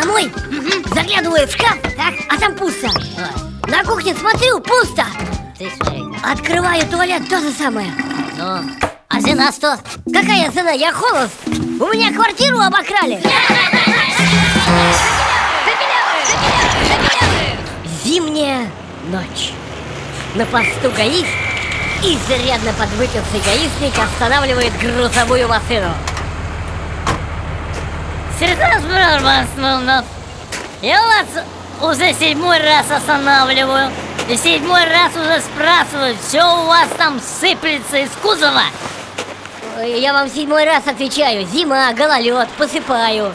домой, угу. заглядываю в шкаф, так. а там пусто. А. На кухне смотрю, пусто. Ты. Открываю туалет, то же самое. Ну, а зина что? Какая зина? Я холост. У меня квартиру обокрали. Зимняя ночь. На посту гаишь изрядно подвыпивший гаишник останавливает грузовую машину. Сергей Басманов Я вас уже седьмой раз останавливаю. И седьмой раз уже спрашиваю, что у вас там сыплется из кузова. Я вам седьмой раз отвечаю. Зима, гололед, посыпаю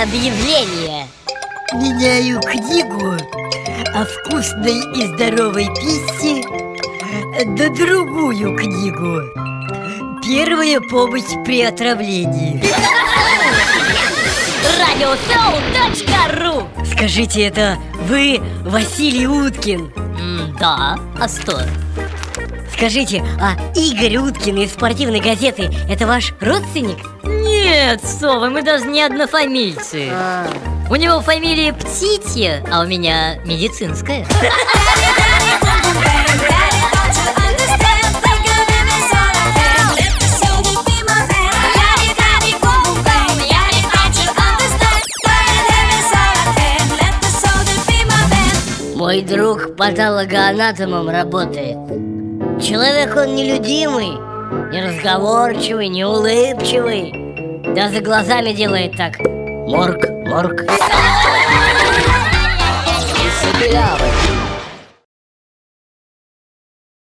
Объявление Меняю книгу о вкусной и здоровой пище на другую книгу Первая помощь при отравлении Радиосоу.ру Скажите, это вы Василий Уткин? М, Да, а что? Скажите, а Игорь Уткин из спортивной газеты это ваш родственник? Нет, что вы, мы даже не однофамильцы. У него фамилия Птитья, а у меня медицинская. Мой друг патологоанатомом работает. Человек он нелюдимый, неразговорчивый, неулыбчивый Даже глазами делает так. Морг, морг. A